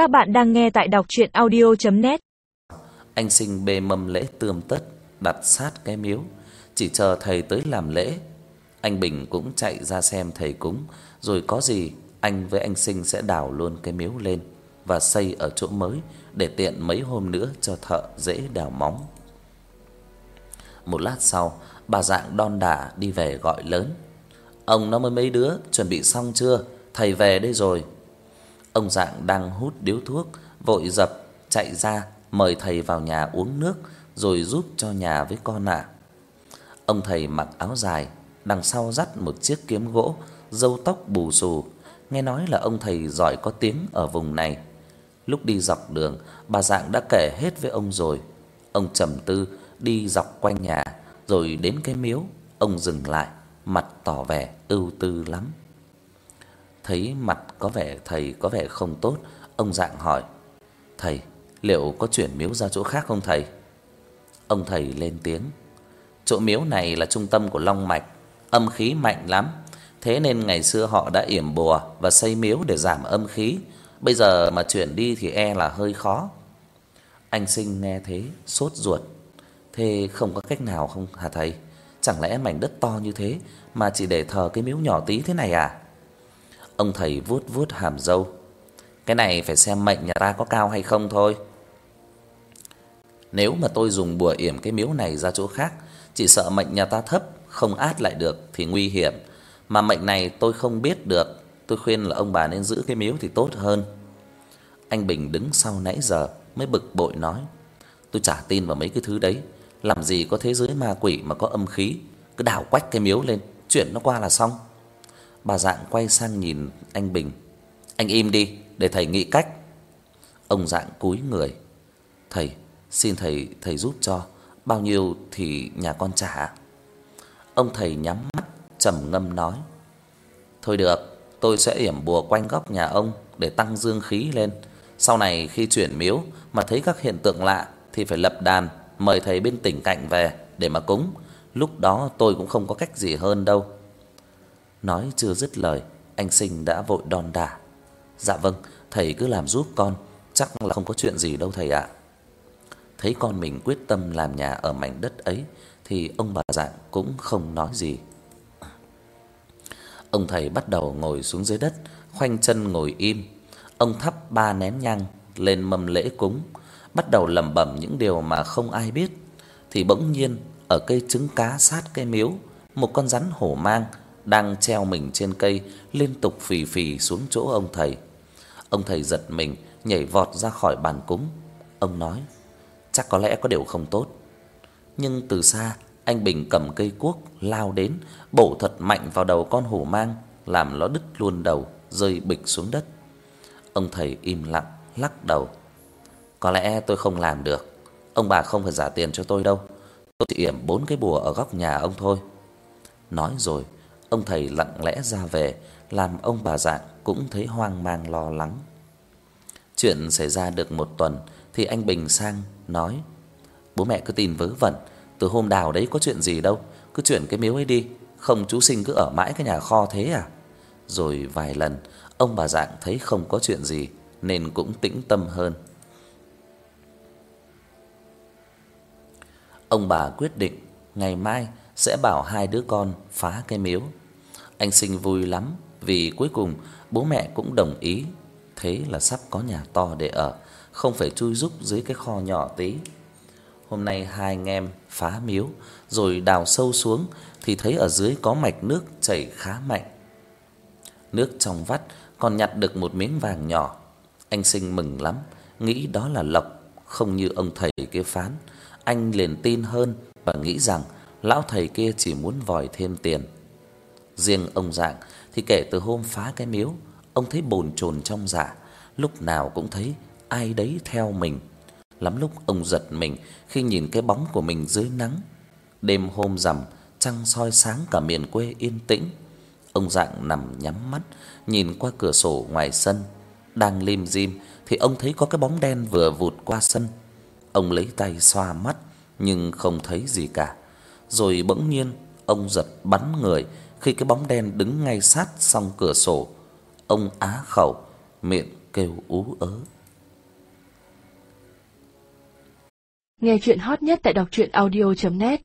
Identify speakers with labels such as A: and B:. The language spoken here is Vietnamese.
A: Các bạn đang nghe tại đọc audio net
B: Anh sinh bê mâm lễ tươm tất đặt sát cái miếu, chỉ chờ thầy tới làm lễ. Anh Bình cũng chạy ra xem thầy cúng, rồi có gì anh với anh Sinh sẽ đào luôn cái miếu lên và xây ở chỗ mới để tiện mấy hôm nữa cho thợ dễ đào móng. Một lát sau, bà Dạng đon đả đi về gọi lớn. Ông nó mới mấy đứa chuẩn bị xong chưa? Thầy về đây rồi. Ông Dạng đang hút điếu thuốc, vội dập chạy ra mời thầy vào nhà uống nước rồi giúp cho nhà với con ạ. Ông thầy mặc áo dài, đằng sau dắt một chiếc kiếm gỗ, râu tóc bù xù, nghe nói là ông thầy giỏi có tiếng ở vùng này. Lúc đi dọc đường, bà Dạng đã kể hết với ông rồi. Ông trầm tư đi dọc quanh nhà, rồi đến cái miếu, ông dừng lại, mặt tỏ vẻ ưu tư lắm. Thấy mặt có vẻ thầy có vẻ không tốt, ông Dạng hỏi: "Thầy, liệu có chuyển miếu ra chỗ khác không thầy?" Ông thầy lên tiếng: "Chỗ miếu này là trung tâm của Long mạch, âm khí mạnh lắm, thế nên ngày xưa họ đã yểm bùa và xây miếu để giảm âm khí, bây giờ mà chuyển đi thì e là hơi khó." Anh Sinh nghe thế sốt ruột. Thế không có cách nào không hả thầy? Chẳng lẽ mảnh đất to như thế mà chỉ để thờ cái miếu nhỏ tí thế này à? Ông thầy vuốt vuốt hàm râu. Cái này phải xem mệnh nhà ta có cao hay không thôi. Nếu mà tôi dùng bùa yểm cái miếu này ra chỗ khác, chỉ sợ mệnh nhà ta thấp không át lại được thì nguy hiểm, mà mệnh này tôi không biết được, tôi khuyên là ông bà nên giữ cái miếu thì tốt hơn. Anh Bình đứng sau nãy giờ mới bực bội nói: "Tôi chả tin vào mấy cái thứ đấy, làm gì có thế giới ma quỷ mà có âm khí, cứ đào quách cái miếu lên, chuyển nó qua là xong." Bà Dạng quay sang nhìn anh Bình. "Anh im đi, để thầy nghĩ cách." Ông Dạng cúi người. "Thầy, xin thầy thầy giúp cho, bao nhiêu thì nhà con trả." Ông thầy nhắm mắt trầm ngâm nói: "Thôi được, tôi sẽ yểm bùa quanh góc nhà ông để tăng dương khí lên. Sau này khi chuyển miếu mà thấy các hiện tượng lạ thì phải lập đàn, mời thầy bên tỉnh cạnh về để mà cúng, lúc đó tôi cũng không có cách gì hơn đâu." Nói chưa dứt lời, anh Sinh đã vội đòn đả. "Dạ vâng, thầy cứ làm giúp con, chắc là không có chuyện gì đâu thầy ạ." Thấy con mình quyết tâm làm nhà ở mảnh đất ấy thì ông bà Dạng cũng không nói gì. Ông thầy bắt đầu ngồi xuống dưới đất, khoanh chân ngồi im. Ông thắp ba nén nhang lên mâm lễ cúng, bắt đầu lẩm bẩm những điều mà không ai biết thì bỗng nhiên ở cây trứng cá sát cây miếu, một con rắn hổ mang đang treo mình trên cây liên tục phì phì xuống chỗ ông thầy. Ông thầy giật mình, nhảy vọt ra khỏi bàn cúng. Ông nói: "Chắc có lẽ có điều không tốt." Nhưng từ xa, anh Bình cầm cây cuốc lao đến, bổ thật mạnh vào đầu con hổ mang, làm nó đứt luôn đầu, rơi bịch xuống đất. Ông thầy im lặng lắc đầu. "Có lẽ tôi không làm được. Ông bà không phải trả tiền cho tôi đâu. Tôi chỉ yểm bốn cái bùa ở góc nhà ông thôi." Nói rồi, ông thầy lặng lẽ ra về, làm ông bà Dạng cũng thấy hoang mang lo lắng. Chuyện xảy ra được một tuần thì anh Bình sang nói: "Bố mẹ cứ tin vớ vẩn, từ hôm đào đấy có chuyện gì đâu, cứ chuyển cái miếu ấy đi, không chú Sinh cứ ở mãi cái nhà kho thế à?" Rồi vài lần, ông bà Dạng thấy không có chuyện gì nên cũng tĩnh tâm hơn. Ông bà quyết định ngày mai sẽ bảo hai đứa con phá cái miếu. Anh Sinh vui lắm vì cuối cùng bố mẹ cũng đồng ý, thế là sắp có nhà to để ở, không phải chui rúc dưới cái kho nhỏ tí. Hôm nay hai anh em phá miếu rồi đào sâu xuống thì thấy ở dưới có mạch nước chảy khá mạnh. Nước trong vắt còn nhặt được một miếng vàng nhỏ. Anh Sinh mừng lắm, nghĩ đó là lộc, không như ông thầy kia phán. Anh liền tin hơn và nghĩ rằng lão thầy kia chỉ muốn vòi thêm tiền. Riêng ông Dạng thì kể từ hôm phá cái miếu, ông thấy bồn chồn trong dạ, lúc nào cũng thấy ai đấy theo mình. Lắm lúc ông giật mình khi nhìn cái bóng của mình dưới nắng. Đêm hôm rằm, trăng soi sáng cả miền quê yên tĩnh. Ông Dạng nằm nhắm mắt, nhìn qua cửa sổ ngoài sân, đang lim dim thì ông thấy có cái bóng đen vừa vụt qua sân. Ông lấy tay xoa mắt nhưng không thấy gì cả. Rồi bỗng nhiên ông giật bắn người khi cái bóng đen đứng ngay sát song cửa sổ, ông á khẩu, miệng kêu ú ớ.
C: Nghe truyện hot nhất tại doctruyenaudio.net